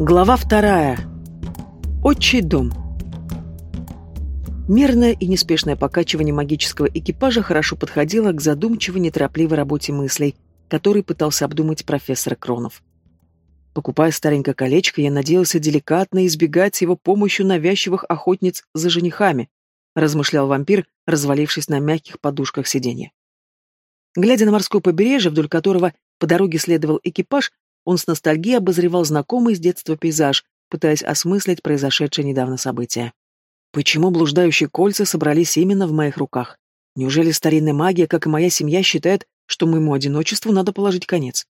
Глава вторая. Отчий дом. Мерное и неспешное покачивание магического экипажа хорошо подходило к задумчивой, неторопливой работе мыслей, который пытался обдумать профессор Кронов. Покупая старенькое колечко, я надеялся деликатно избегать его помощью навязчивых охотниц за женихами, размышлял вампир, развалившись на мягких подушках сиденья. Глядя на морское побережье, вдоль которого по дороге следовал экипаж, он с ностальгией обозревал знакомый с детства пейзаж, пытаясь осмыслить произошедшее недавно событие. Почему блуждающие кольца собрались именно в моих руках? Неужели старинная магия, как и моя семья, считает, что моему одиночеству надо положить конец?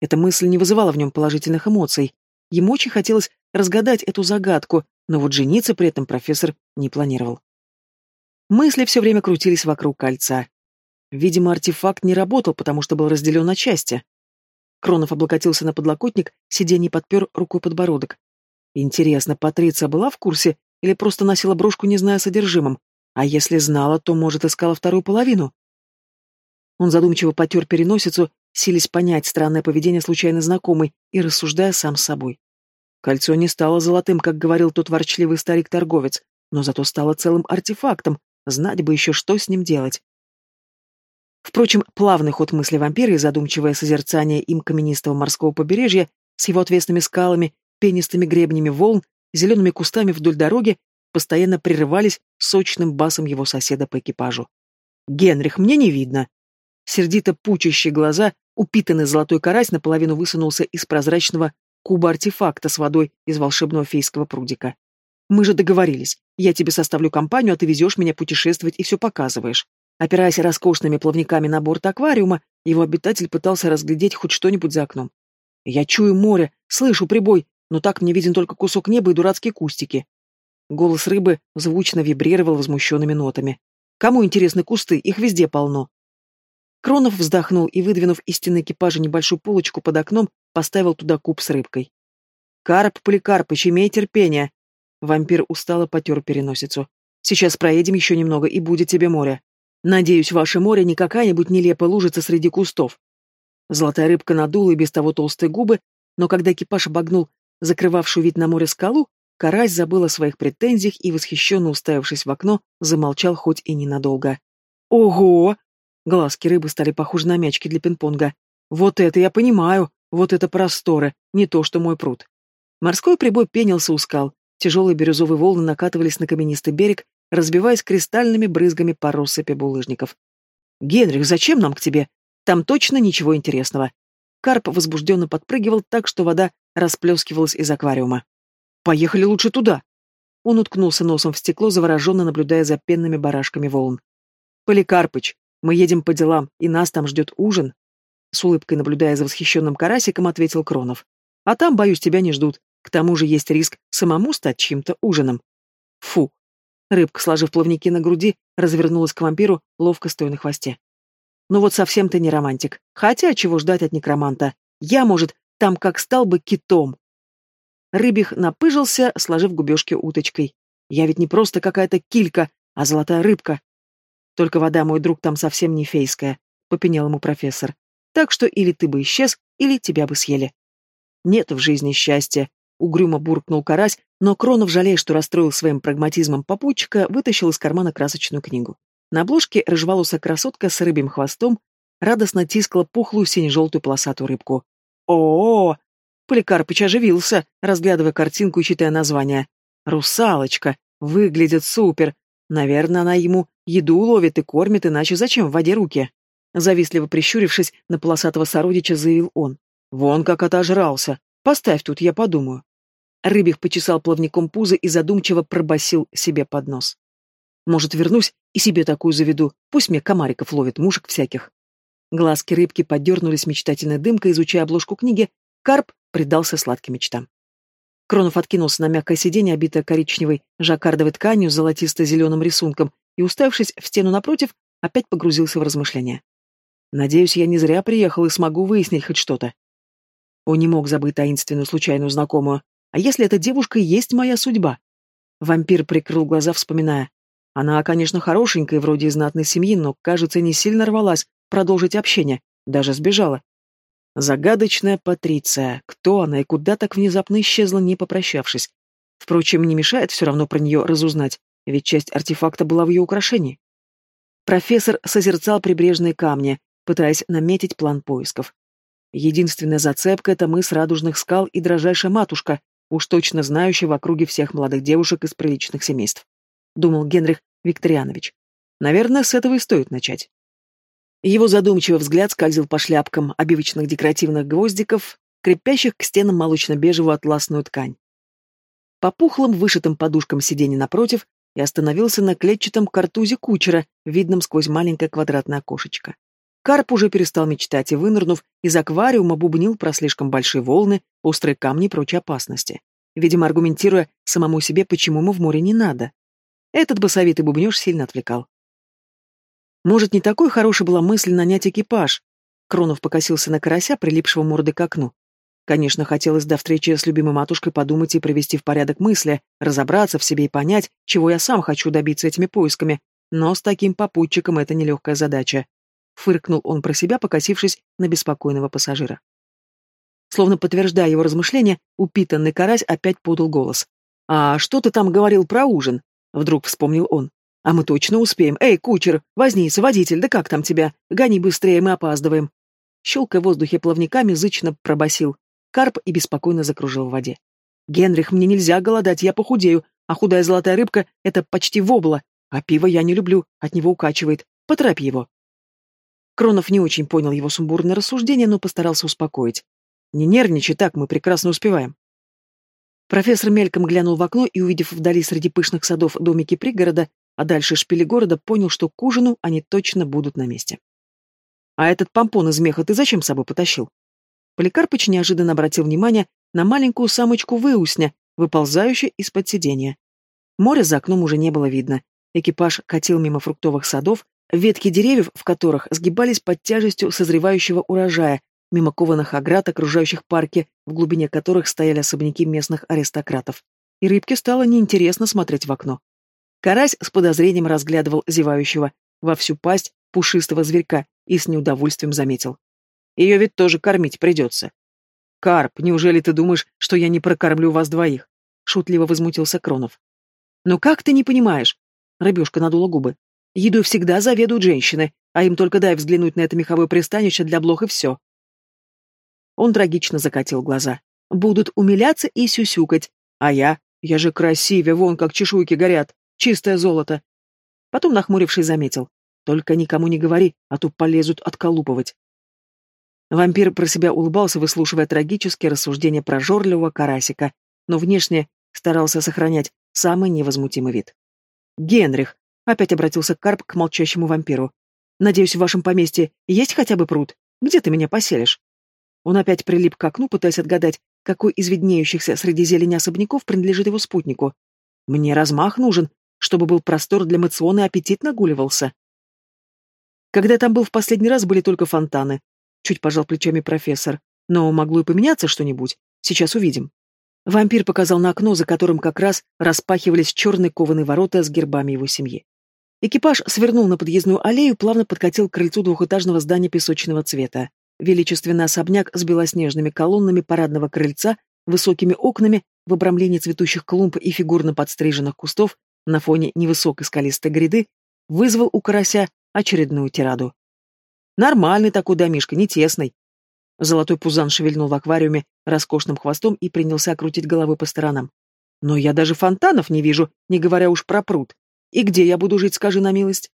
Эта мысль не вызывала в нем положительных эмоций. Ему очень хотелось разгадать эту загадку, но вот жениться при этом профессор не планировал. Мысли все время крутились вокруг кольца. Видимо, артефакт не работал, потому что был разделен на части. Кронов облокотился на подлокотник, сиденье подпер рукой подбородок. Интересно, Патриция была в курсе или просто носила брошку, не зная о содержимом? А если знала, то, может, искала вторую половину? Он задумчиво потер переносицу, силясь понять странное поведение случайно знакомой и рассуждая сам с собой. Кольцо не стало золотым, как говорил тот ворчливый старик-торговец, но зато стало целым артефактом, знать бы еще, что с ним делать. Впрочем, плавный ход мысли вампира и задумчивое созерцание им каменистого морского побережья с его отвесными скалами, пенистыми гребнями волн, зелеными кустами вдоль дороги постоянно прерывались сочным басом его соседа по экипажу. «Генрих, мне не видно!» Сердито пучащие глаза, упитанный золотой карась наполовину высунулся из прозрачного куба артефакта с водой из волшебного фейского прудика. «Мы же договорились. Я тебе составлю компанию, а ты везешь меня путешествовать и все показываешь. Опираясь роскошными плавниками на борт аквариума, его обитатель пытался разглядеть хоть что-нибудь за окном. «Я чую море, слышу прибой, но так мне виден только кусок неба и дурацкие кустики». Голос рыбы звучно вибрировал возмущенными нотами. «Кому интересны кусты? Их везде полно». Кронов вздохнул и, выдвинув из стены экипажа небольшую полочку под окном, поставил туда куб с рыбкой. «Карп, Поликарпыч, имей терпение!» Вампир устало потер переносицу. «Сейчас проедем еще немного, и будет тебе море». Надеюсь, ваше море не какая-нибудь нелепая лужица среди кустов. Золотая рыбка надула и без того толстые губы, но когда экипаж обогнул закрывавшую вид на море скалу, карась забыл о своих претензиях и, восхищенно уставившись в окно, замолчал хоть и ненадолго. «Ого!» Глазки рыбы стали похожи на мячики для пинг-понга. «Вот это я понимаю! Вот это просторы! Не то, что мой пруд!» Морской прибой пенился у скал. Тяжелые бирюзовые волны накатывались на каменистый берег, разбиваясь кристальными брызгами по россыпи булыжников. «Генрих, зачем нам к тебе? Там точно ничего интересного». Карп возбужденно подпрыгивал так, что вода расплескивалась из аквариума. «Поехали лучше туда!» Он уткнулся носом в стекло, завороженно наблюдая за пенными барашками волн. «Поликарпыч, мы едем по делам, и нас там ждет ужин!» С улыбкой наблюдая за восхищенным карасиком, ответил Кронов. «А там, боюсь, тебя не ждут. К тому же есть риск самому стать чьим-то ужином». «Фу, Рыбка, сложив плавники на груди, развернулась к вампиру, ловко стоя на хвосте. Ну вот совсем ты не романтик. Хотя чего ждать от некроманта? Я, может, там как стал бы китом. Рыбих напыжился, сложив губежки уточкой. Я ведь не просто какая-то килька, а золотая рыбка. Только вода, мой друг, там совсем не фейская, попенял ему профессор. Так что или ты бы исчез, или тебя бы съели. Нет в жизни счастья, Угрюмо буркнул карась, но Кронов, жалея, что расстроил своим прагматизмом попутчика, вытащил из кармана красочную книгу. На обложке рыжеволосая красотка с рыбьим хвостом радостно тискала пухлую сине-желтую полосатую рыбку. о, -о, -о Поликарпыч оживился, разглядывая картинку и читая название. «Русалочка! Выглядит супер! Наверное, она ему еду ловит и кормит, иначе зачем в воде руки?» Завистливо прищурившись, на полосатого сородича заявил он. «Вон как отожрался! Поставь тут, я подумаю. Рыбих почесал плавником пузо и задумчиво пробасил себе под нос. Может, вернусь и себе такую заведу, пусть мне комариков ловит, мушек всяких. Глазки рыбки подернулись мечтательной дымкой, изучая обложку книги, карп предался сладким мечтам. Кронов откинулся на мягкое сиденье, обитое коричневой жаккардовой тканью с золотисто-зеленым рисунком, и, уставившись в стену напротив, опять погрузился в размышления. «Надеюсь, я не зря приехал и смогу выяснить хоть что-то. Он не мог забыть таинственную случайную знакомую. А если эта девушка и есть моя судьба? Вампир прикрыл глаза, вспоминая. Она, конечно, хорошенькая, вроде из знатной семьи, но, кажется, не сильно рвалась продолжить общение, даже сбежала. Загадочная Патриция. Кто она и куда так внезапно исчезла, не попрощавшись? Впрочем, не мешает все равно про нее разузнать, ведь часть артефакта была в ее украшении. Профессор созерцал прибрежные камни, пытаясь наметить план поисков. Единственная зацепка — это мыс радужных скал и дрожайшая матушка, уж точно знающая в округе всех молодых девушек из приличных семейств. Думал Генрих Викторианович. Наверное, с этого и стоит начать. Его задумчивый взгляд скользил по шляпкам обивочных декоративных гвоздиков, крепящих к стенам молочно-бежевую атласную ткань. По пухлым, вышитым подушкам сиденья напротив и остановился на клетчатом картузе кучера, видном сквозь маленькое квадратное окошечко. Карп уже перестал мечтать и, вынырнув из аквариума, бубнил про слишком большие волны, острые камни и прочие опасности. Видимо, аргументируя самому себе, почему ему в море не надо. Этот басовитый бубнеж сильно отвлекал. Может, не такой хорошей была мысль нанять экипаж? Кронов покосился на карася, прилипшего мордой к окну. Конечно, хотелось до встречи с любимой матушкой подумать и привести в порядок мысли, разобраться в себе и понять, чего я сам хочу добиться этими поисками, но с таким попутчиком это нелегкая задача. Фыркнул он про себя, покосившись на беспокойного пассажира. Словно подтверждая его размышления, упитанный карась опять подал голос. «А что ты там говорил про ужин?» Вдруг вспомнил он. «А мы точно успеем. Эй, кучер, возница, водитель, да как там тебя? Гони быстрее, мы опаздываем». Щелкая в воздухе плавниками, зычно пробасил. Карп и беспокойно закружил в воде. «Генрих, мне нельзя голодать, я похудею, а худая золотая рыбка — это почти вобла, а пиво я не люблю, от него укачивает. Поторопи его». Кронов не очень понял его сумбурное рассуждение, но постарался успокоить. «Не нервничай так, мы прекрасно успеваем». Профессор мельком глянул в окно и, увидев вдали среди пышных садов домики пригорода, а дальше шпили города, понял, что к ужину они точно будут на месте. «А этот помпон из меха ты зачем с собой потащил?» Поликарпыч неожиданно обратил внимание на маленькую самочку-выусня, выползающую из-под сиденья. Моря за окном уже не было видно. Экипаж катил мимо фруктовых садов, ветки деревьев, в которых сгибались под тяжестью созревающего урожая, мимо кованых оград, окружающих парки, в глубине которых стояли особняки местных аристократов. И рыбке стало неинтересно смотреть в окно. Карась с подозрением разглядывал зевающего во всю пасть пушистого зверька и с неудовольствием заметил. Ее ведь тоже кормить придется. Карп, неужели ты думаешь, что я не прокормлю вас двоих? Шутливо возмутился Кронов. Ну как ты не понимаешь? Рыбешка надула губы. Еду всегда заведуют женщины, а им только дай взглянуть на это меховое пристанище для блох и все. Он трагично закатил глаза. Будут умиляться и сюсюкать. А я? Я же красивее, вон как чешуйки горят. Чистое золото. Потом, нахмурившись, заметил. Только никому не говори, а то полезут отколупывать. Вампир про себя улыбался, выслушивая трагические рассуждения про жорливого карасика, но внешне старался сохранять самый невозмутимый вид. «Генрих!» — опять обратился Карп к молчащему вампиру. «Надеюсь, в вашем поместье есть хотя бы пруд? Где ты меня поселишь?» Он опять прилип к окну, пытаясь отгадать, какой из виднеющихся среди зелени особняков принадлежит его спутнику. «Мне размах нужен, чтобы был простор для мациона и аппетит нагуливался. Когда там был в последний раз, были только фонтаны. Чуть пожал плечами профессор. Но могло и поменяться что-нибудь. Сейчас увидим. Вампир показал на окно, за которым как раз распахивались черные кованые ворота с гербами его семьи. Экипаж свернул на подъездную аллею, плавно подкатил к крыльцу двухэтажного здания песочного цвета. Величественный особняк с белоснежными колоннами парадного крыльца, высокими окнами, в обрамлении цветущих клумб и фигурно подстриженных кустов на фоне невысокой скалистой гряды, вызвал у карася очередную тираду. Нормальный такой домишка, не тесный. Золотой пузан шевельнул в аквариуме роскошным хвостом и принялся крутить головой по сторонам. Но я даже фонтанов не вижу, не говоря уж про пруд. И где я буду жить, скажи на милость?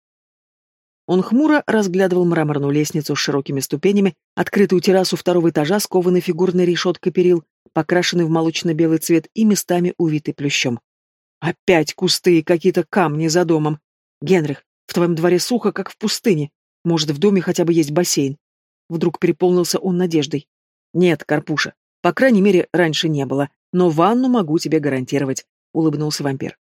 Он хмуро разглядывал мраморную лестницу с широкими ступенями, открытую террасу второго этажа с кованой фигурной решеткой перил, покрашенный в молочно-белый цвет и местами увитый плющом. Опять кусты и какие-то камни за домом. Генрих, в твоем дворе сухо, как в пустыне. Может, в доме хотя бы есть бассейн. Вдруг переполнился он надеждой. Нет, Карпуша, по крайней мере, раньше не было, но ванну могу тебе гарантировать, улыбнулся вампир.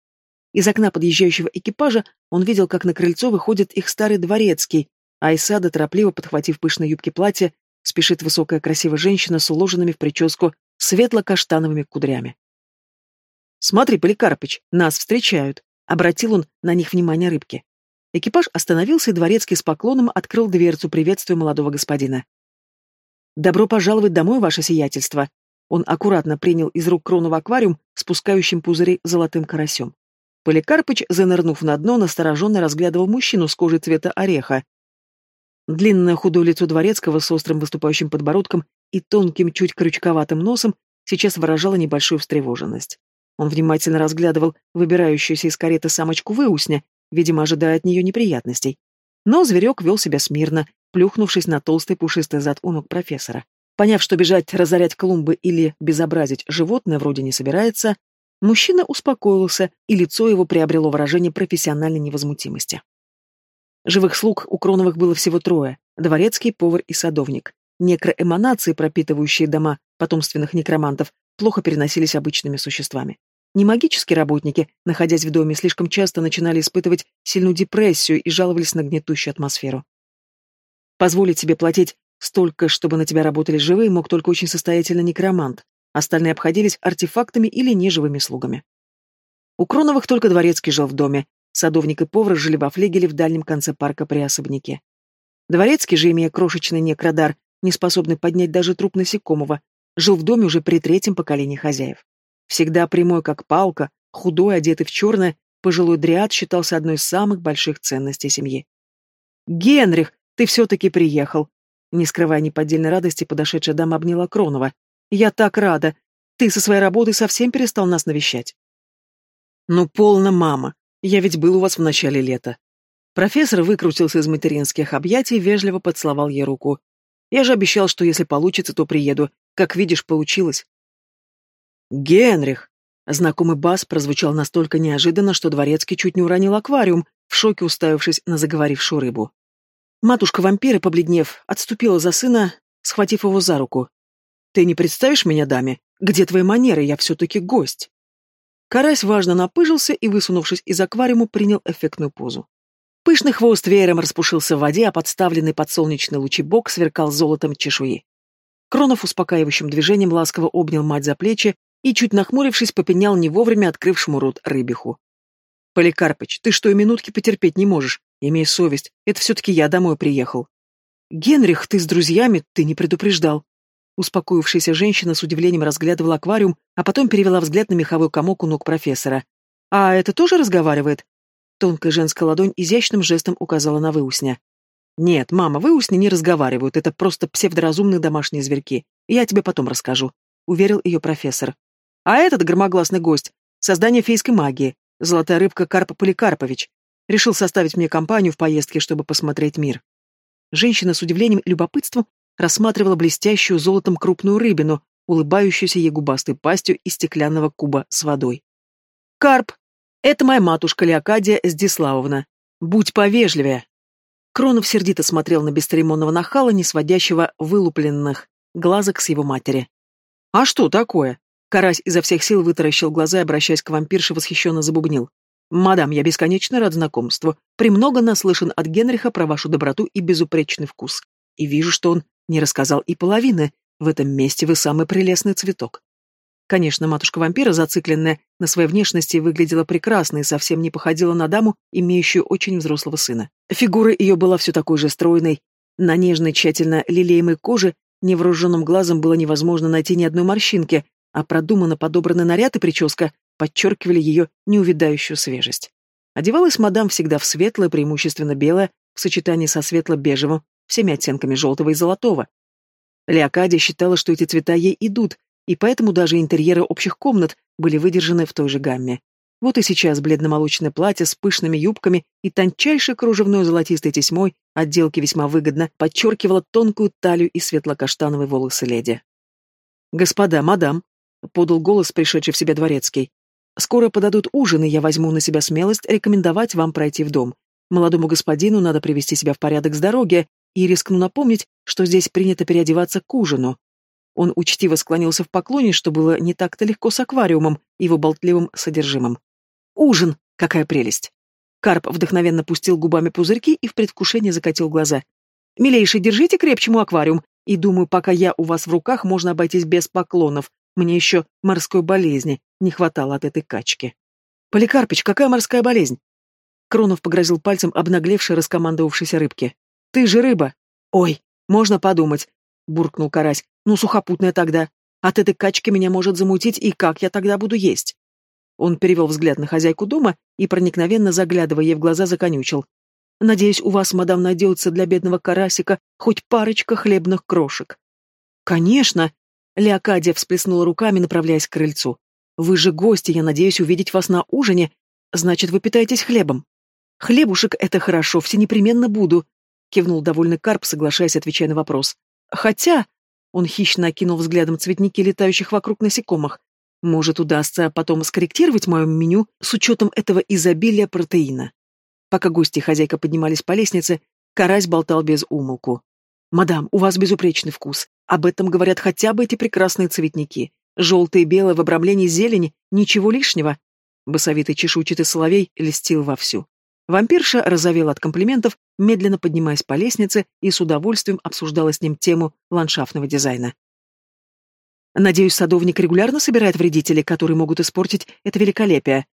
Из окна подъезжающего экипажа он видел, как на крыльцо выходит их старый дворецкий, а из сада, торопливо подхватив пышные юбки платья, спешит высокая красивая женщина с уложенными в прическу светло-каштановыми кудрями. «Смотри, Поликарпыч, нас встречают!» — обратил он на них внимание рыбки. Экипаж остановился, и дворецкий с поклоном открыл дверцу, приветствуя молодого господина. «Добро пожаловать домой, ваше сиятельство!» Он аккуратно принял из рук Кронова аквариум, спускающим пузыри золотым карасем. Поликарпыч, занырнув на дно, настороженно разглядывал мужчину с кожей цвета ореха. Длинное худое лицо дворецкого с острым выступающим подбородком и тонким, чуть крючковатым носом сейчас выражало небольшую встревоженность. Он внимательно разглядывал выбирающуюся из кареты самочку выусня, видимо, ожидая от нее неприятностей. Но зверек вел себя смирно, плюхнувшись на толстый пушистый зад у ног профессора. Поняв, что бежать, разорять клумбы или безобразить животное вроде не собирается, мужчина успокоился, и лицо его приобрело выражение профессиональной невозмутимости. Живых слуг у Кроновых было всего трое — дворецкий, повар и садовник. Некроэманации, пропитывающие дома потомственных некромантов, плохо переносились обычными существами. Немагические работники, находясь в доме, слишком часто начинали испытывать сильную депрессию и жаловались на гнетущую атмосферу. Позволить себе платить столько, чтобы на тебя работали живые, мог только очень состоятельный некромант. Остальные обходились артефактами или неживыми слугами. У Кроновых только дворецкий жил в доме, садовник и повар жили во флегеле в дальнем конце парка при особняке. Дворецкий же, имея крошечный некродар, не способный поднять даже труп насекомого, жил в доме уже при третьем поколении хозяев. Всегда прямой, как палка, худой, одетый в черное, пожилой дриад считался одной из самых больших ценностей семьи. «Генрих, ты все-таки приехал!» Не скрывая неподдельной радости, подошедшая дама обняла Кронова. «Я так рада! Ты со своей работой совсем перестал нас навещать!» «Ну, полно, мама! Я ведь был у вас в начале лета!» Профессор выкрутился из материнских объятий и вежливо поцеловал ей руку. «Я же обещал, что если получится, то приеду. Как видишь, получилось». «Генрих!» Знакомый бас прозвучал настолько неожиданно, что Дворецкий чуть не уронил аквариум, в шоке уставившись на заговорившую рыбу. Матушка-вампира, побледнев, отступила за сына, схватив его за руку. «Ты не представишь меня, даме? Где твои манеры? Я все-таки гость!» Карась важно напыжился и, высунувшись из аквариума, принял эффектную позу. Пышный хвост веером распушился в воде, а подставленный под солнечный лучебок сверкал золотом чешуи. Кронов успокаивающим движением ласково обнял мать за плечи и, чуть нахмурившись, попенял не вовремя открывшему рот рыбиху. «Поликарпыч, ты что и минутки потерпеть не можешь? Имей совесть, это все-таки я домой приехал». «Генрих, ты с друзьями, ты не предупреждал». Успокоившаяся женщина с удивлением разглядывала аквариум, а потом перевела взгляд на меховой комок у ног профессора. «А это тоже разговаривает?» Тонкая женская ладонь изящным жестом указала на выусня. «Нет, мама, выусни не разговаривают, это просто псевдоразумные домашние зверьки. Я тебе потом расскажу», — уверил ее профессор. «А этот громогласный гость — создание фейской магии. Золотая рыбка Карп Поликарпович. Решил составить мне компанию в поездке, чтобы посмотреть мир. Женщина с удивлением и любопытством рассматривала блестящую золотом крупную рыбину, улыбающуюся ей губастой пастью из стеклянного куба с водой. «Карп! Это моя матушка Леокадия Здиславовна. Будь повежливее!» Кронов сердито смотрел на бесцеремонного нахала, не сводящего вылупленных глазок с его матери. «А что такое?» Карась изо всех сил вытаращил глаза и, обращаясь к вампирше, восхищенно забубнил. «Мадам, я бесконечно рад знакомству. Премного наслышан от Генриха про вашу доброту и безупречный вкус. И вижу, что он не рассказал и половины. В этом месте вы самый прелестный цветок». Конечно, матушка-вампира, зацикленная на своей внешности, выглядела прекрасно и совсем не походила на даму, имеющую очень взрослого сына. Фигура ее была все такой же стройной. На нежной, тщательно лелеемой коже невооруженным глазом было невозможно найти ни одной морщинки, а продуманно подобранный наряд и прическа подчеркивали ее неувидающую свежесть. Одевалась мадам всегда в светлое, преимущественно белое, в сочетании со светло-бежевым, всеми оттенками желтого и золотого. Леокадия считала, что эти цвета ей идут, и поэтому даже интерьеры общих комнат были выдержаны в той же гамме. Вот и сейчас бледно-молочное платье с пышными юбками и тончайшей кружевной золотистой тесьмой отделки весьма выгодно подчеркивала тонкую талию и светло-каштановые волосы леди. «Господа, мадам», — подал голос пришедший в себя дворецкий. «Скоро подадут ужин, и я возьму на себя смелость рекомендовать вам пройти в дом. Молодому господину надо привести себя в порядок с дороги, и рискну напомнить, что здесь принято переодеваться к ужину». Он учтиво склонился в поклоне, что было не так-то легко с аквариумом и его болтливым содержимым. «Ужин! Какая прелесть!» Карп вдохновенно пустил губами пузырьки и в предвкушении закатил глаза. «Милейший, держите крепче мой аквариум, и думаю, пока я у вас в руках, можно обойтись без поклонов, мне еще морской болезни не хватало от этой качки. Поликарпич, какая морская болезнь? Кронов погрозил пальцем обнаглевшей, раскомандовавшейся рыбке. Ты же рыба. Ой, можно подумать. буркнул карась. «Ну, сухопутная тогда. От этой качки меня может замутить, и как я тогда буду есть?» Он перевел взгляд на хозяйку дома и, проникновенно заглядывая ей в глаза, законючил. «Надеюсь, у вас, мадам, найдется для бедного карасика хоть парочка хлебных крошек». «Конечно!» — Леокадия всплеснула руками, направляясь к крыльцу. «Вы же гости, я надеюсь увидеть вас на ужине. Значит, вы питаетесь хлебом». «Хлебушек — это хорошо, все непременно буду», — кивнул довольный Карп, соглашаясь, отвечая на вопрос. «Хотя...» — он хищно окинул взглядом цветники, летающих вокруг насекомых. «Может, удастся потом скорректировать мое меню с учетом этого изобилия протеина». Пока гости и хозяйка поднимались по лестнице, карась болтал без умолку. «Мадам, у вас безупречный вкус. Об этом говорят хотя бы эти прекрасные цветники. Желтые и белые в обрамлении зелени, ничего лишнего». Басовитый чешуйчатый соловей льстил вовсю. Вампирша разовела от комплиментов, медленно поднимаясь по лестнице и с удовольствием обсуждала с ним тему ландшафтного дизайна. «Надеюсь, садовник регулярно собирает вредителей, которые могут испортить это великолепие».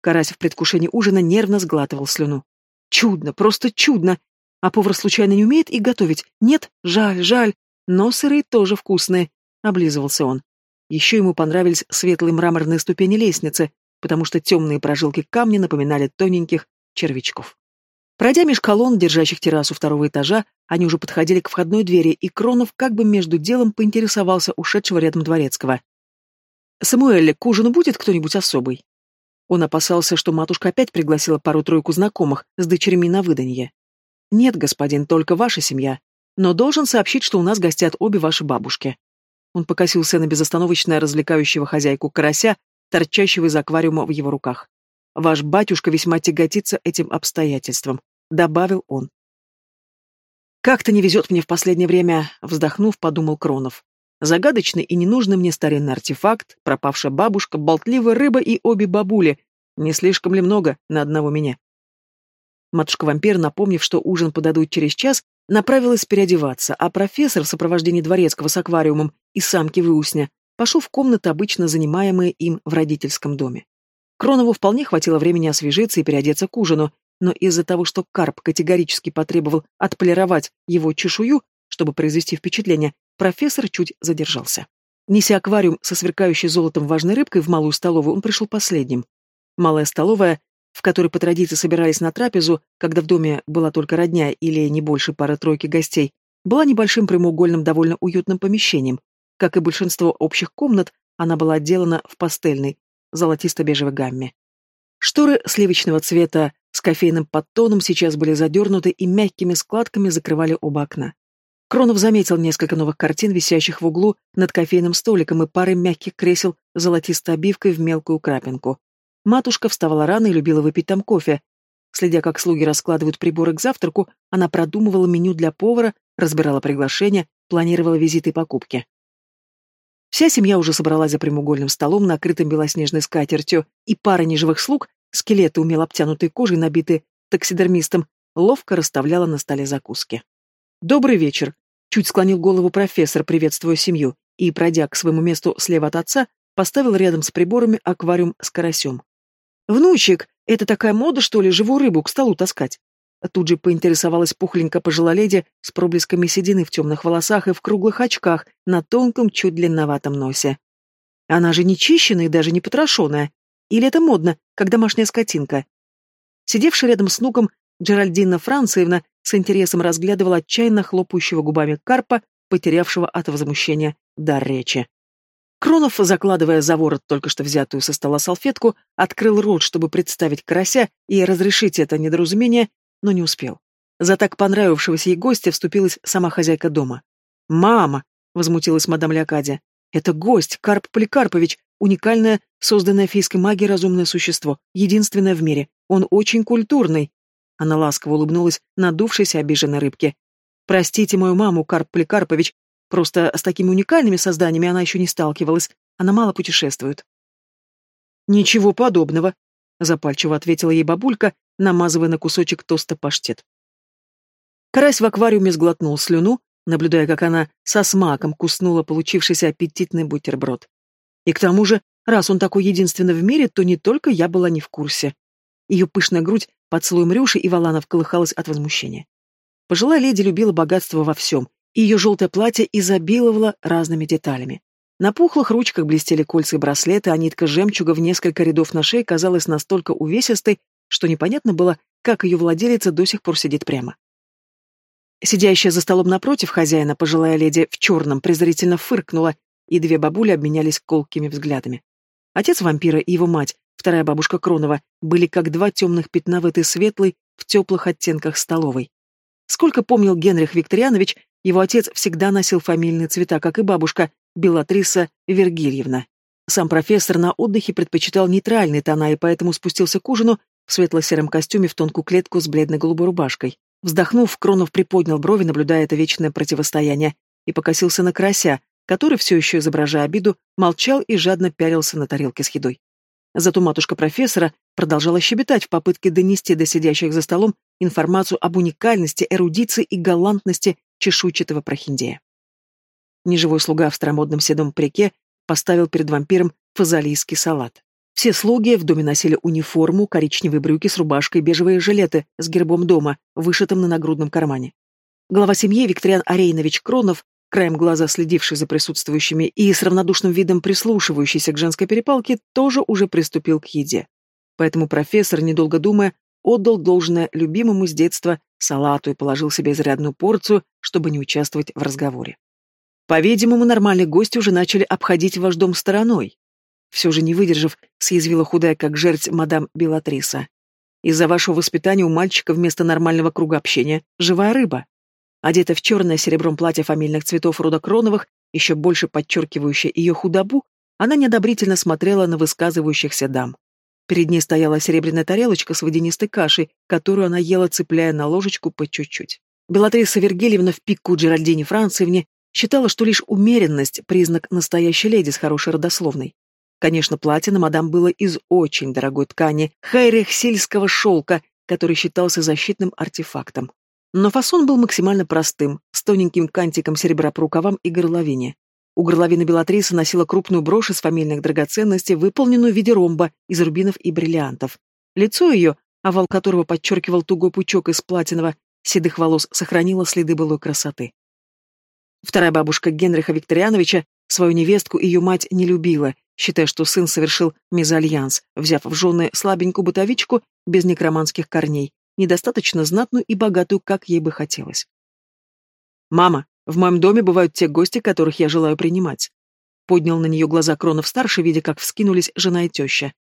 Карась в предвкушении ужина нервно сглатывал слюну. «Чудно, просто чудно! А повар случайно не умеет их готовить? Нет? Жаль, жаль. Но сырые тоже вкусные», — облизывался он. Еще ему понравились светлые мраморные ступени лестницы, потому что темные прожилки камня напоминали тоненьких червячков. Пройдя меж колонн, держащих террасу второго этажа, они уже подходили к входной двери, и Кронов как бы между делом поинтересовался ушедшего рядом дворецкого. «Самуэль, к ужину будет кто-нибудь особый?» Он опасался, что матушка опять пригласила пару-тройку знакомых с дочерьми на выданье. «Нет, господин, только ваша семья. Но должен сообщить, что у нас гостят обе ваши бабушки». Он покосился на безостановочно развлекающего хозяйку карася, торчащего из аквариума в его руках. Ваш батюшка весьма тяготится этим обстоятельством», — добавил он. «Как-то не везет мне в последнее время», — вздохнув, подумал Кронов. «Загадочный и ненужный мне старинный артефакт, пропавшая бабушка, болтливая рыба и обе бабули. Не слишком ли много на одного меня?» Матушка-вампир, напомнив, что ужин подадут через час, направилась переодеваться, а профессор в сопровождении дворецкого с аквариумом и самки выусня пошел в комнаты, обычно занимаемые им в родительском доме. Кронову вполне хватило времени освежиться и переодеться к ужину, но из-за того, что Карп категорически потребовал отполировать его чешую, чтобы произвести впечатление, профессор чуть задержался. Неся аквариум со сверкающей золотом важной рыбкой в малую столовую, он пришел последним. Малая столовая, в которой по традиции собирались на трапезу, когда в доме была только родня или не больше пары-тройки гостей, была небольшим прямоугольным довольно уютным помещением. Как и большинство общих комнат, она была отделана в пастельной, золотисто-бежевой гамме. Шторы сливочного цвета с кофейным подтоном сейчас были задернуты и мягкими складками закрывали оба окна. Кронов заметил несколько новых картин, висящих в углу над кофейным столиком и парой мягких кресел с золотистой обивкой в мелкую крапинку. Матушка вставала рано и любила выпить там кофе. Следя, как слуги раскладывают приборы к завтраку, она продумывала меню для повара, разбирала приглашения, планировала визиты и покупки. Вся семья уже собралась за прямоугольным столом, накрытым белоснежной скатертью, и пара неживых слуг, скелеты умело обтянутой кожей, набитые таксидермистом, ловко расставляла на столе закуски. «Добрый вечер!» — чуть склонил голову профессор, приветствуя семью, и, пройдя к своему месту слева от отца, поставил рядом с приборами аквариум с карасем. «Внучек, это такая мода, что ли, живую рыбу к столу таскать?» Тут же поинтересовалась пухленько пожилая леди с проблесками седины в темных волосах и в круглых очках на тонком, чуть длинноватом носе. Она же не чищенная и даже не потрошенная. Или это модно, как домашняя скотинка? Сидевшая рядом с Нуком Джеральдина Франциевна с интересом разглядывала отчаянно хлопающего губами карпа, потерявшего от возмущения дар речи. Кронов, закладывая за ворот только что взятую со стола салфетку, открыл рот, чтобы представить карася и разрешить это недоразумение, но не успел. За так понравившегося ей гостя вступилась сама хозяйка дома. «Мама!» — возмутилась мадам Леокадия. «Это гость, Карп Поликарпович, уникальное, созданное фейской магией разумное существо, единственное в мире. Он очень культурный». Она ласково улыбнулась надувшейся обиженной рыбке. «Простите мою маму, Карп Поликарпович, просто с такими уникальными созданиями она еще не сталкивалась, она мало путешествует». «Ничего подобного», — запальчиво ответила ей бабулька, намазывая на кусочек тоста паштет. Карась в аквариуме сглотнул слюну, наблюдая, как она со смаком куснула получившийся аппетитный бутерброд. И к тому же, раз он такой единственный в мире, то не только я была не в курсе. Ее пышная грудь под слоем рюши и валанов колыхалась от возмущения. Пожилая леди любила богатство во всем, Ее желтое платье изобиловало разными деталями. На пухлых ручках блестели кольца и браслеты, а нитка жемчуга в несколько рядов на шее казалась настолько увесистой, что непонятно было, как ее владелица до сих пор сидит прямо. Сидящая за столом напротив хозяина, пожилая леди в черном, презрительно фыркнула, и две бабули обменялись колкими взглядами. Отец вампира и его мать, вторая бабушка Кронова, были как два темных пятна в этой светлой, в теплых оттенках столовой. Сколько помнил Генрих Викторианович, его отец всегда носил фамильные цвета, как и бабушка, Белатриса Вергильевна. Сам профессор на отдыхе предпочитал нейтральные тона и поэтому спустился к ужину в светло-сером костюме в тонкую клетку с бледно-голубой рубашкой. Вздохнув, Кронов приподнял брови, наблюдая это вечное противостояние, и покосился на карася, который, все еще изображая обиду, молчал и жадно пялился на тарелке с едой. Зато матушка профессора продолжала щебетать в попытке донести до сидящих за столом информацию об уникальности, эрудиции и галантности чешуйчатого прохиндея. Неживой слуга в старомодном седом парике поставил перед вампиром фазалийский салат. Все слуги в доме носили униформу, коричневые брюки с рубашкой, бежевые жилеты с гербом дома, вышитым на нагрудном кармане. Глава семьи Викториан Арейнович Кронов, краем глаза следивший за присутствующими и с равнодушным видом прислушивающийся к женской перепалке, тоже уже приступил к еде. Поэтому профессор, недолго думая, отдал должное любимому с детства салату и положил себе изрядную порцию, чтобы не участвовать в разговоре. По-видимому, нормальные гости уже начали обходить ваш дом стороной. Все же не выдержав, съязвила худая, как жерть мадам Белатриса. Из-за вашего воспитания у мальчика вместо нормального круга общения живая рыба. Одетая в черное серебром платье фамильных цветов рода Кроновых, еще больше подчеркивающее ее худобу, она неодобрительно смотрела на высказывающихся дам. Перед ней стояла серебряная тарелочка с водянистой кашей, которую она ела, цепляя на ложечку по чуть-чуть. Белатриса Вергельевна в пику Джеральдине Францевне считала, что лишь умеренность – признак настоящей леди с хорошей родословной. Конечно, платье на мадам было из очень дорогой ткани, хайрехсельского шелка, который считался защитным артефактом. Но фасон был максимально простым, с тоненьким кантиком серебра по рукавам и горловине. У горловины Белатрисы носила крупную брошь из фамильных драгоценностей, выполненную в виде ромба из рубинов и бриллиантов. Лицо ее, овал которого подчеркивал тугой пучок из платинового, седых волос, сохранило следы былой красоты. Вторая бабушка Генриха Викториановича свою невестку ее мать не любила, считая, что сын совершил мезальянс, взяв в жены слабенькую бытовичку без некроманских корней, недостаточно знатную и богатую, как ей бы хотелось. «Мама, в моем доме бывают те гости, которых я желаю принимать. Поднял на нее глаза Кронов-старший, видя, как вскинулись жена и теща.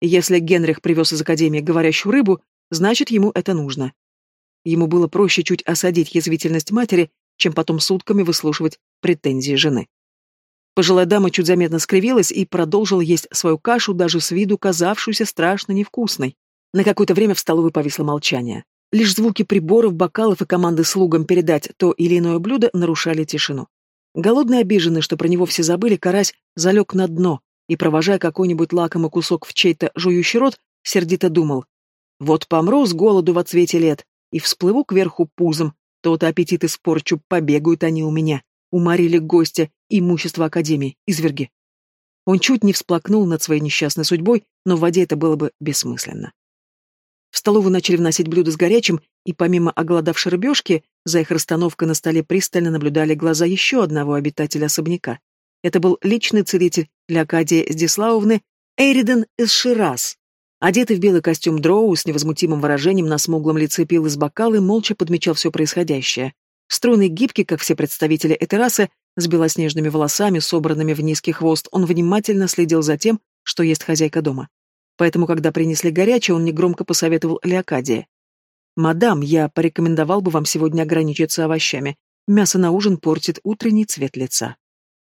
Если Генрих привез из Академии говорящую рыбу, значит, ему это нужно. Ему было проще чуть осадить язвительность матери, чем потом сутками выслушивать претензии жены. Пожилая дама чуть заметно скривилась и продолжила есть свою кашу, даже с виду казавшуюся страшно невкусной. На какое-то время в столовой повисло молчание. Лишь звуки приборов, бокалов и команды слугам передать то или иное блюдо нарушали тишину. Голодный обиженный, что про него все забыли, карась залег на дно и, провожая какой-нибудь лакомый кусок в чей-то жующий рот, сердито думал. Вот помру с голоду во цвете лет и всплыву кверху пузом, тот аппетит испорчу, побегают они у меня. Уморили гостя, имущество Академии, изверги. Он чуть не всплакнул над своей несчастной судьбой, но в воде это было бы бессмысленно. В столовую начали вносить блюда с горячим, и помимо оголодавшей рыбешки, за их расстановкой на столе пристально наблюдали глаза еще одного обитателя особняка. Это был личный целитель для Акадии Здиславовны Эриден из Шираз. Одетый в белый костюм дроу, с невозмутимым выражением на смуглом лице пил из бокала и молча подмечал все происходящее. Стройный гибкий, как все представители этой расы, с белоснежными волосами, собранными в низкий хвост, он внимательно следил за тем, что ест хозяйка дома. Поэтому, когда принесли горячее, он негромко посоветовал Леокадии. «Мадам, я порекомендовал бы вам сегодня ограничиться овощами. Мясо на ужин портит утренний цвет лица».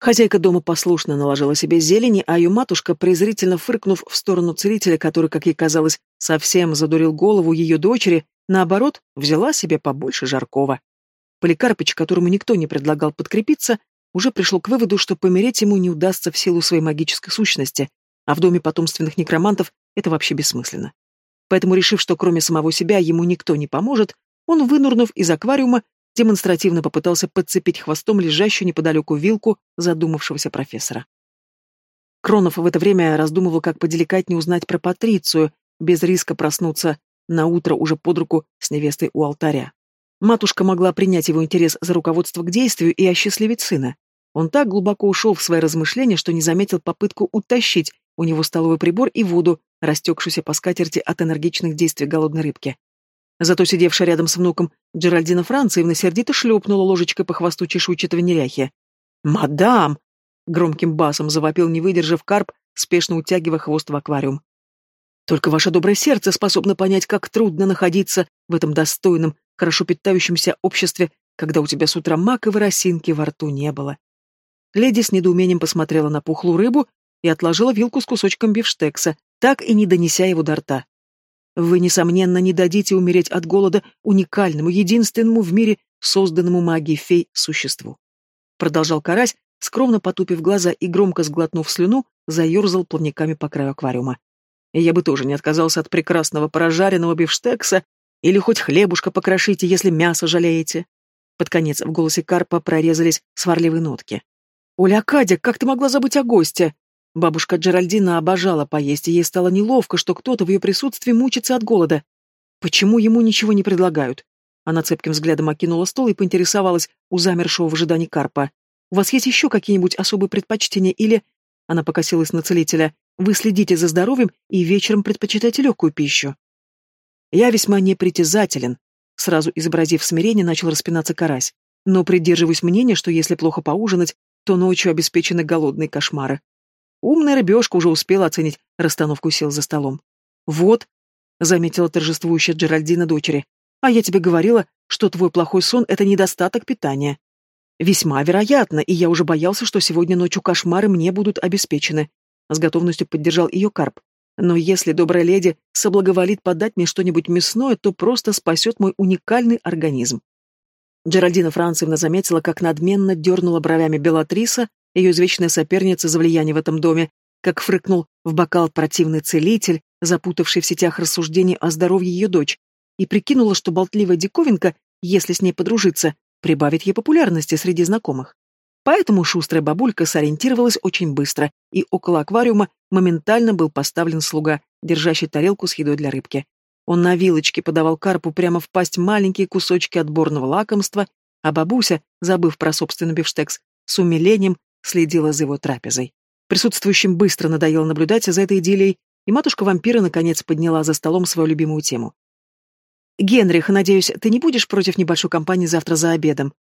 Хозяйка дома послушно наложила себе зелени, а ее матушка, презрительно фыркнув в сторону целителя, который, как ей казалось, совсем задурил голову ее дочери, наоборот, взяла себе побольше жаркого. Поликарпыч, которому никто не предлагал подкрепиться, уже пришел к выводу, что помереть ему не удастся в силу своей магической сущности, а в доме потомственных некромантов это вообще бессмысленно. Поэтому, решив, что кроме самого себя ему никто не поможет, он, вынурнув из аквариума, демонстративно попытался подцепить хвостом лежащую неподалеку вилку задумавшегося профессора. Кронов в это время раздумывал, как поделикатнее узнать про Патрицию, без риска проснуться на утро уже под руку с невестой у алтаря. Матушка могла принять его интерес за руководство к действию и осчастливить сына. Он так глубоко ушел в свои размышления, что не заметил попытку утащить у него столовый прибор и воду, растекшуюся по скатерти от энергичных действий голодной рыбки. Зато сидевшая рядом с внуком Джеральдина Франциевна сердито шлепнула ложечкой по хвосту чешуйчатого неряхи. «Мадам!» — громким басом завопил, не выдержав карп, спешно утягивая хвост в аквариум. «Только ваше доброе сердце способно понять, как трудно находиться в этом достойном, хорошо питающемся обществе, когда у тебя с утра маковой росинки во рту не было». Леди с недоумением посмотрела на пухлую рыбу и отложила вилку с кусочком бифштекса, так и не донеся его до рта. Вы, несомненно, не дадите умереть от голода уникальному, единственному в мире созданному магией фей существу. Продолжал карась, скромно потупив глаза и громко сглотнув слюну, заерзал плавниками по краю аквариума. Я бы тоже не отказался от прекрасного прожаренного бифштекса или хоть хлебушка покрошите, если мясо жалеете. Под конец в голосе Карпа прорезались сварливые нотки. «Оля Кадя, как ты могла забыть о госте?» Бабушка Джеральдина обожала поесть, и ей стало неловко, что кто-то в ее присутствии мучится от голода. Почему ему ничего не предлагают? Она цепким взглядом окинула стол и поинтересовалась у замершего в ожидании карпа. «У вас есть еще какие-нибудь особые предпочтения или...» Она покосилась на целителя. «Вы следите за здоровьем и вечером предпочитаете легкую пищу». «Я весьма непритязателен», — сразу изобразив смирение, начал распинаться карась. «Но придерживаюсь мнения, что если плохо поужинать, то ночью обеспечены голодные кошмары. Умная рыбешка уже успела оценить расстановку сил за столом. «Вот», — заметила торжествующая Джеральдина дочери, «а я тебе говорила, что твой плохой сон — это недостаток питания». «Весьма вероятно, и я уже боялся, что сегодня ночью кошмары мне будут обеспечены», — с готовностью поддержал ее Карп. «Но если добрая леди соблаговолит подать мне что-нибудь мясное, то просто спасет мой уникальный организм». Джеральдина Францевна заметила, как надменно дернула бровями Белатриса, ее извечная соперница за влияние в этом доме, как фрыкнул в бокал противный целитель, запутавший в сетях рассуждений о здоровье ее дочь, и прикинула, что болтливая диковинка, если с ней подружиться, прибавит ей популярности среди знакомых. Поэтому шустрая бабулька сориентировалась очень быстро, и около аквариума моментально был поставлен слуга, держащий тарелку с едой для рыбки. Он на вилочке подавал карпу прямо в пасть маленькие кусочки отборного лакомства, а бабуся, забыв про собственный бифштекс, с умилением следила за его трапезой. Присутствующим быстро надоело наблюдать за этой идиллией, и матушка-вампира наконец подняла за столом свою любимую тему. «Генрих, надеюсь, ты не будешь против небольшой компании завтра за обедом?»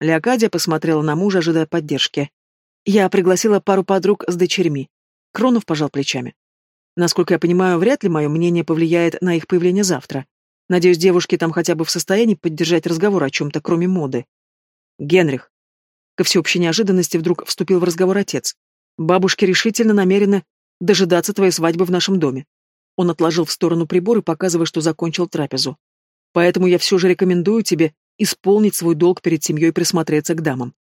Леокадия посмотрела на мужа, ожидая поддержки. «Я пригласила пару подруг с дочерьми». Кронов пожал плечами. «Насколько я понимаю, вряд ли мое мнение повлияет на их появление завтра. Надеюсь, девушки там хотя бы в состоянии поддержать разговор о чем-то, кроме моды». «Генрих, Ко всеобщей неожиданности вдруг вступил в разговор отец. «Бабушки решительно намерены дожидаться твоей свадьбы в нашем доме». Он отложил в сторону прибор и показывая, что закончил трапезу. «Поэтому я все же рекомендую тебе исполнить свой долг перед семьей и присмотреться к дамам».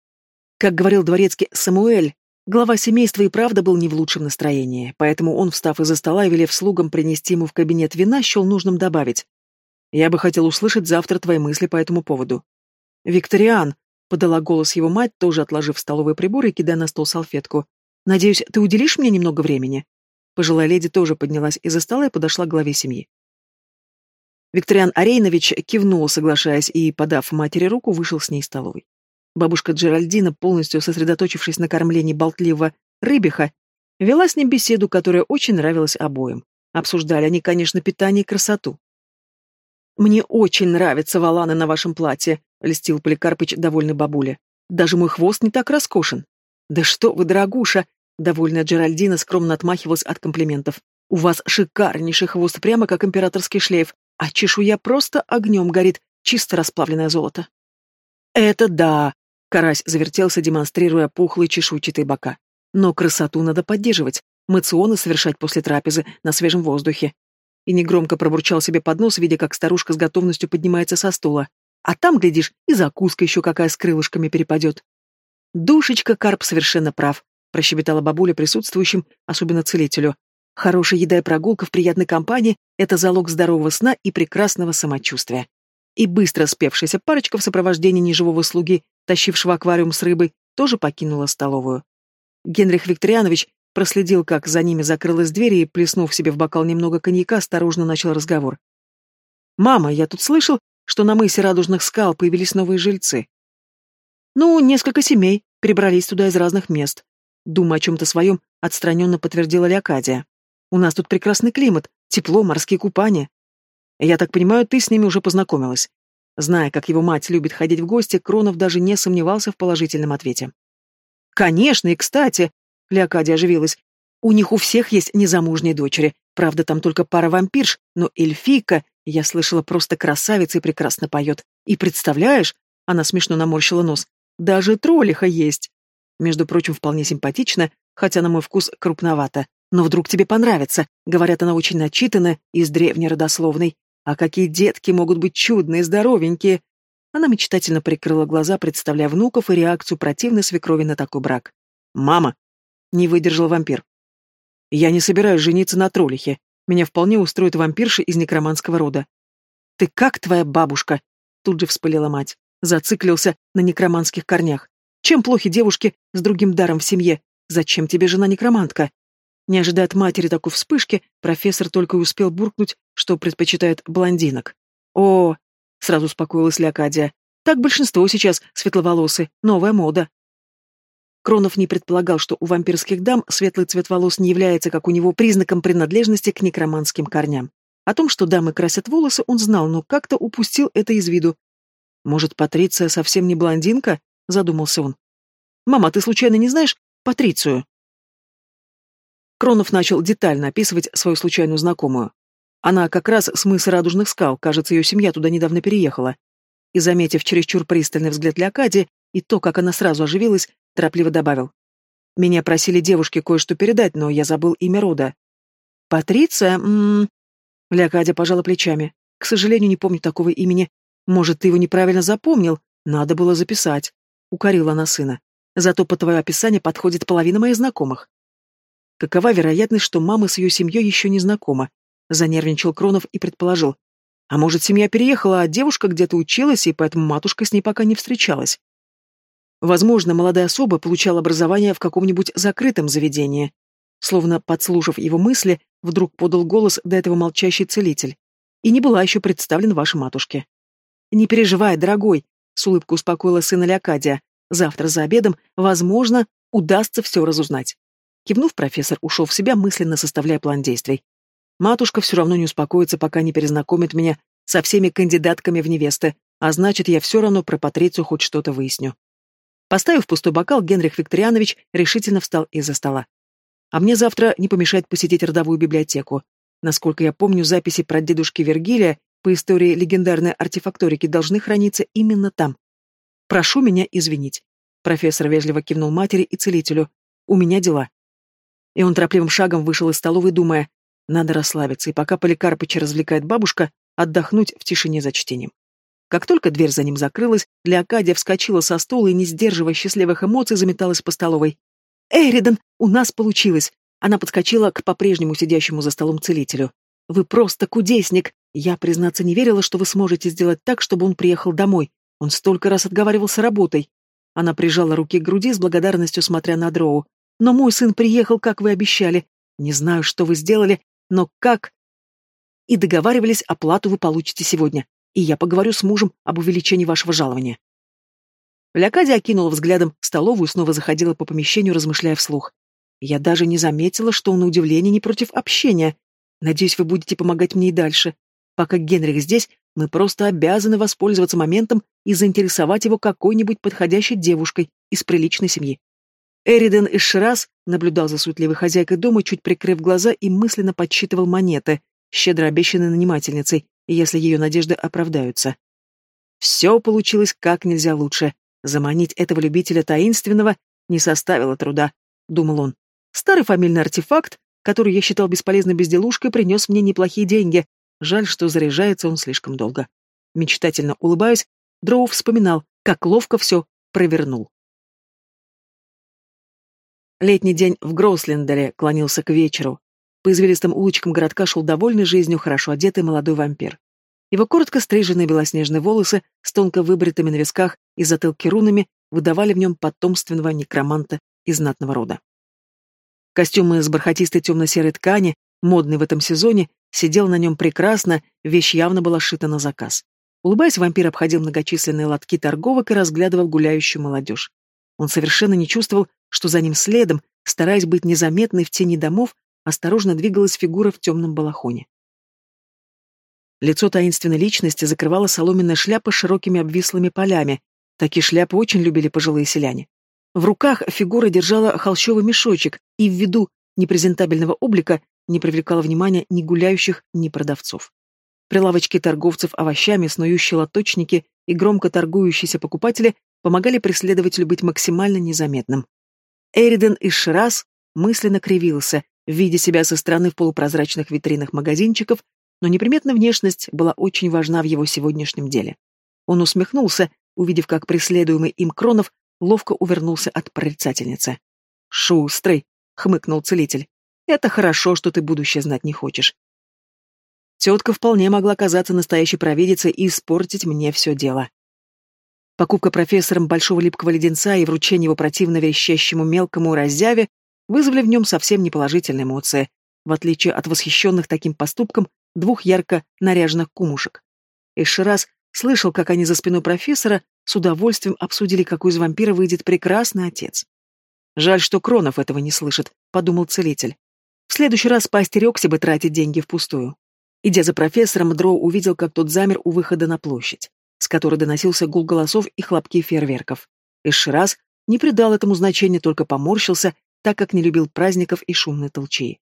Как говорил дворецкий Самуэль, глава семейства и правда был не в лучшем настроении, поэтому он, встав из-за стола и велев слугам принести ему в кабинет вина, счел нужным добавить. «Я бы хотел услышать завтра твои мысли по этому поводу». «Викториан», подала голос его мать, тоже отложив столовые приборы и кидая на стол салфетку. «Надеюсь, ты уделишь мне немного времени?» Пожилая леди тоже поднялась из-за стола и подошла к главе семьи. Викториан Арейнович кивнул, соглашаясь, и, подав матери руку, вышел с ней из столовой. Бабушка Джеральдина, полностью сосредоточившись на кормлении болтливого рыбиха, вела с ним беседу, которая очень нравилась обоим. Обсуждали они, конечно, питание и красоту. «Мне очень нравятся валаны на вашем платье», — льстил Поликарпыч, довольный бабуле. «Даже мой хвост не так роскошен». «Да что вы, дорогуша!» — довольная Джеральдина скромно отмахивалась от комплиментов. «У вас шикарнейший хвост, прямо как императорский шлейф, а чешуя просто огнем горит, чисто расплавленное золото». «Это да!» — карась завертелся, демонстрируя пухлые чешуйчатые бока. «Но красоту надо поддерживать, мационы совершать после трапезы на свежем воздухе». И негромко пробурчал себе под нос, видя, как старушка с готовностью поднимается со стула. А там, глядишь, и закуска еще какая с крылышками перепадет. Душечка Карп совершенно прав, прощебетала бабуля присутствующим, особенно целителю. Хорошая еда и прогулка в приятной компании – это залог здорового сна и прекрасного самочувствия. И быстро спевшаяся парочка в сопровождении неживого слуги, тащившего аквариум с рыбой, тоже покинула столовую. Генрих Викторианович проследил, как за ними закрылась дверь и, плеснув себе в бокал немного коньяка, осторожно начал разговор. «Мама, я тут слышал, что на мысе Радужных скал появились новые жильцы? Ну, несколько семей перебрались туда из разных мест. Думая о чем-то своем, отстраненно подтвердила Леокадия. У нас тут прекрасный климат, тепло, морские купания. Я так понимаю, ты с ними уже познакомилась. Зная, как его мать любит ходить в гости, Кронов даже не сомневался в положительном ответе. «Конечно, и кстати», — Леокадия оживилась, «у них у всех есть незамужние дочери. Правда, там только пара вампирш, но эльфийка, я слышала, просто красавица и прекрасно поет. И представляешь, она смешно наморщила нос, даже троллиха есть. Между прочим, вполне симпатично, хотя на мой вкус крупновато. Но вдруг тебе понравится. Говорят, она очень начитана, из древней родословной. А какие детки могут быть чудные, здоровенькие. Она мечтательно прикрыла глаза, представляя внуков и реакцию противной свекрови на такой брак. «Мама!» — не выдержал вампир. «Я не собираюсь жениться на троллихе. Меня вполне устроит вампирша из некроманского рода». «Ты как твоя бабушка?» — тут же вспылила мать. Зациклился на некроманских корнях. «Чем плохи девушки с другим даром в семье? Зачем тебе жена некромантка?» Не ожидая от матери такой вспышки, профессор только и успел буркнуть, что предпочитает блондинок. «О!» — сразу успокоилась Леокадия. «Так большинство сейчас светловолосы, новая мода». Кронов не предполагал, что у вампирских дам светлый цвет волос не является, как у него, признаком принадлежности к некроманским корням. О том, что дамы красят волосы, он знал, но как-то упустил это из виду. «Может, Патриция совсем не блондинка?» — задумался он. «Мама, ты случайно не знаешь Патрицию?» Кронов начал детально описывать свою случайную знакомую. Она как раз с мыса Радужных скал, кажется, ее семья туда недавно переехала. И, заметив чересчур пристальный взгляд Леокадии и то, как она сразу оживилась, торопливо добавил. «Меня просили девушки кое-что передать, но я забыл имя рода». «Патриция? М -м -м. Леокадия пожала плечами. «К сожалению, не помню такого имени. Может, ты его неправильно запомнил? Надо было записать». Укорила она сына. «Зато по твоему описанию подходит половина моих знакомых. Какова вероятность, что мама с ее семьей еще не знакома? Занервничал Кронов и предположил. А может, семья переехала, а девушка где-то училась, и поэтому матушка с ней пока не встречалась? Возможно, молодая особа получала образование в каком-нибудь закрытом заведении. Словно подслушав его мысли, вдруг подал голос до этого молчащий целитель. И не была еще представлена вашей матушке. «Не переживай, дорогой», — с улыбкой успокоила сына Леокадия. «Завтра за обедом, возможно, удастся все разузнать». Кивнув, профессор ушел в себя, мысленно составляя план действий. Матушка все равно не успокоится, пока не перезнакомит меня со всеми кандидатками в невесты, а значит, я все равно про Патрицию хоть что-то выясню. Поставив пустой бокал, Генрих Викторианович решительно встал из-за стола. А мне завтра не помешает посетить родовую библиотеку. Насколько я помню, записи про дедушки Вергилия по истории легендарной артефакторики должны храниться именно там. Прошу меня извинить. Профессор вежливо кивнул матери и целителю. У меня дела. И он торопливым шагом вышел из столовой, думая, надо расслабиться, и пока Поликарпыча развлекает бабушка, отдохнуть в тишине за чтением. Как только дверь за ним закрылась, Леокадия вскочила со стула и, не сдерживая счастливых эмоций, заметалась по столовой. «Эридан, у нас получилось!» Она подскочила к по-прежнему сидящему за столом целителю. «Вы просто кудесник! Я, признаться, не верила, что вы сможете сделать так, чтобы он приехал домой. Он столько раз отговаривался работой». Она прижала руки к груди с благодарностью, смотря на Дроу. Но мой сын приехал, как вы обещали. Не знаю, что вы сделали, но как... И договаривались, оплату вы получите сегодня. И я поговорю с мужем об увеличении вашего жалования. Леокадия окинула взглядом столовую и снова заходила по помещению, размышляя вслух. Я даже не заметила, что он на удивление не против общения. Надеюсь, вы будете помогать мне и дальше. Пока Генрих здесь, мы просто обязаны воспользоваться моментом и заинтересовать его какой-нибудь подходящей девушкой из приличной семьи. Эриден из Шираз наблюдал за суетливой хозяйкой дома, чуть прикрыв глаза и мысленно подсчитывал монеты, щедро обещанные нанимательницей, если ее надежды оправдаются. Все получилось как нельзя лучше. Заманить этого любителя таинственного не составило труда, думал он. Старый фамильный артефакт, который я считал бесполезной безделушкой, принес мне неплохие деньги. Жаль, что заряжается он слишком долго. Мечтательно улыбаясь, Дроу вспоминал, как ловко все провернул. Летний день в Гроуслендере клонился к вечеру. По извилистым улочкам городка шел довольный жизнью хорошо одетый молодой вампир. Его коротко стриженные белоснежные волосы с тонко выбритыми на висках и затылки рунами выдавали в нем потомственного некроманта из знатного рода. Костюм из бархатистой темно-серой ткани, модный в этом сезоне, сидел на нем прекрасно, вещь явно была сшита на заказ. Улыбаясь, вампир обходил многочисленные лотки торговок и разглядывал гуляющую молодежь. Он совершенно не чувствовал, что за ним следом, стараясь быть незаметной в тени домов, осторожно двигалась фигура в темном балахоне. Лицо таинственной личности закрывала соломенная шляпа с широкими обвислыми полями. Такие шляпы очень любили пожилые селяне. В руках фигура держала холщовый мешочек и ввиду непрезентабельного облика не привлекала внимания ни гуляющих, ни продавцов. Прилавочки торговцев овощами, снующие лоточники и громко торгующиеся покупатели помогали преследователю быть максимально незаметным. Эриден из Шираз мысленно кривился, видя себя со стороны в полупрозрачных витринах магазинчиков, но неприметная внешность была очень важна в его сегодняшнем деле. Он усмехнулся, увидев, как преследуемый им Кронов ловко увернулся от прорицательницы. «Шустрый!» — хмыкнул целитель. «Это хорошо, что ты будущее знать не хочешь. Тетка вполне могла казаться настоящей провидицей и испортить мне все дело». Покупка профессором большого липкого леденца и вручение его противно верещащему мелкому раззяве вызвали в нем совсем неположительные эмоции, в отличие от восхищенных таким поступком двух ярко наряженных кумушек. Эшерас слышал, как они за спиной профессора с удовольствием обсудили, какой из вампира выйдет прекрасный отец. «Жаль, что Кронов этого не слышит», — подумал целитель. В следующий раз поостерегся бы тратить деньги впустую. Идя за профессором, Дроу увидел, как тот замер у выхода на площадь, с которой доносился гул голосов и хлопки фейерверков. Эшерас не придал этому значения, только поморщился, так как не любил праздников и шумной толчии.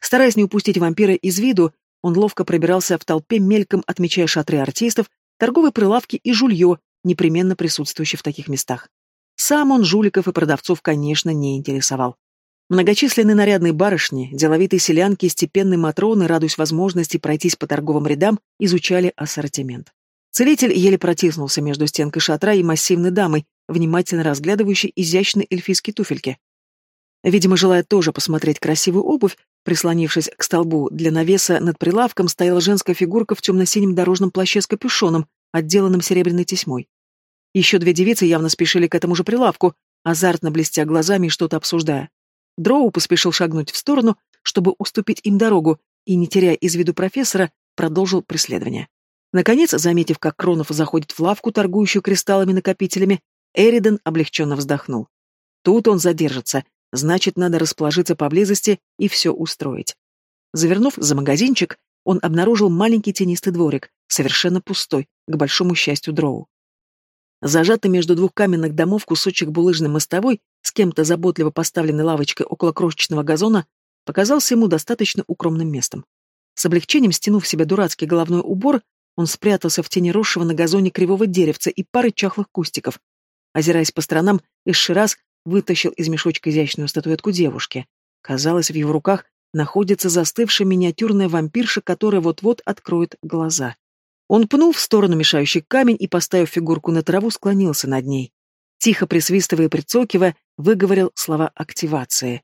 Стараясь не упустить вампира из виду, он ловко пробирался в толпе, мельком отмечая шатры артистов, торговые прилавки и жулье, непременно присутствующие в таких местах. Сам он жуликов и продавцов, конечно, не интересовал. Многочисленные нарядные барышни, деловитые селянки и степенные матроны, радуясь возможности пройтись по торговым рядам, изучали ассортимент. Целитель еле протиснулся между стенкой шатра и массивной дамой, внимательно разглядывающей изящные эльфийские туфельки. Видимо, желая тоже посмотреть красивую обувь, прислонившись к столбу для навеса над прилавком, стояла женская фигурка в темно-синем дорожном плаще с капюшоном, отделанным серебряной тесьмой. Еще две девицы явно спешили к этому же прилавку, азартно блестя глазами и что-то обсуждая. Дроу поспешил шагнуть в сторону, чтобы уступить им дорогу, и, не теряя из виду профессора, продолжил преследование. Наконец, заметив, как Кронов заходит в лавку, торгующую кристаллами-накопителями, Эриден облегченно вздохнул. Тут он задержится, Значит, надо расположиться поблизости и все устроить. Завернув за магазинчик, он обнаружил маленький тенистый дворик, совершенно пустой, к большому счастью дроу. Зажатый между двух каменных домов кусочек булыжной мостовой с кем-то заботливо поставленной лавочкой около крошечного газона показался ему достаточно укромным местом. С облегчением стянув себе дурацкий головной убор, он спрятался в тени росшего на газоне кривого деревца и пары чахлых кустиков. Озираясь по сторонам, Ишшираз вытащил из мешочка изящную статуэтку девушки. Казалось, в его руках находится застывшая миниатюрная вампирша, которая вот-вот откроет глаза. Он пнул в сторону мешающий камень и, поставив фигурку на траву, склонился над ней. Тихо присвистывая и прицокивая, выговорил слова активации.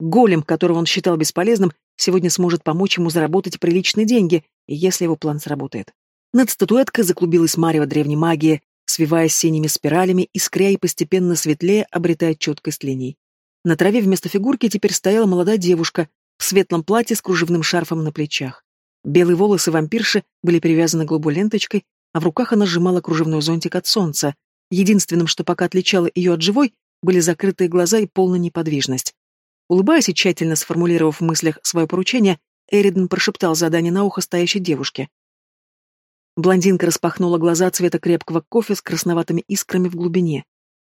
Голем, которого он считал бесполезным, сегодня сможет помочь ему заработать приличные деньги, если его план сработает. Над статуэткой заклубилась марево древней магии, свиваясь синими спиралями, искря и постепенно светлее, обретая четкость линий. На траве вместо фигурки теперь стояла молодая девушка в светлом платье с кружевным шарфом на плечах. Белые волосы вампирши были перевязаны голубой ленточкой, а в руках она сжимала кружевной зонтик от солнца. Единственным, что пока отличало ее от живой, были закрытые глаза и полная неподвижность. Улыбаясь и тщательно сформулировав в мыслях свое поручение, Эриден прошептал задание на ухо стоящей девушке. Блондинка распахнула глаза цвета крепкого кофе с красноватыми искрами в глубине.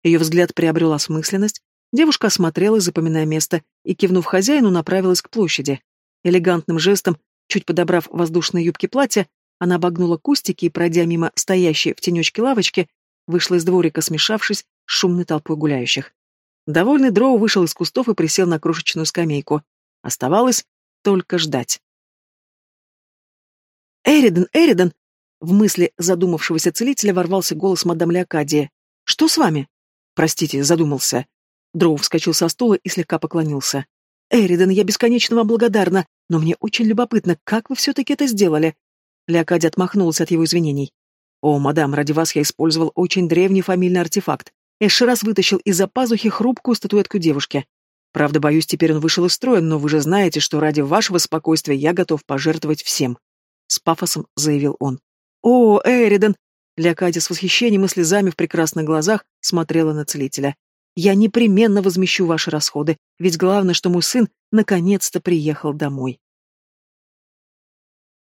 Ее взгляд приобрел осмысленность. Девушка осмотрелась, запоминая место, и, кивнув хозяину, направилась к площади. Элегантным жестом, чуть подобрав воздушные юбки платья, она обогнула кустики и, пройдя мимо стоящей в тенечке лавочки, вышла из дворика, смешавшись с шумной толпой гуляющих. Довольный Дроу вышел из кустов и присел на крошечную скамейку. Оставалось только ждать. «Эриден, Эриден!» В мысли задумавшегося целителя ворвался голос мадам Леокадия. «Что с вами?» «Простите, задумался». Дроу вскочил со стула и слегка поклонился. «Эриден, я бесконечно вам благодарна, но мне очень любопытно, как вы все-таки это сделали?» Леокадия отмахнулся от его извинений. «О, мадам, ради вас я использовал очень древний фамильный артефакт. Эшерас вытащил из-за пазухи хрупкую статуэтку девушки. Правда, боюсь, теперь он вышел из строя, но вы же знаете, что ради вашего спокойствия я готов пожертвовать всем», — с пафосом заявил он. «О, Эриден, Леокадия с восхищением и слезами в прекрасных глазах смотрела на целителя. «Я непременно возмещу ваши расходы, ведь главное, что мой сын наконец-то приехал домой».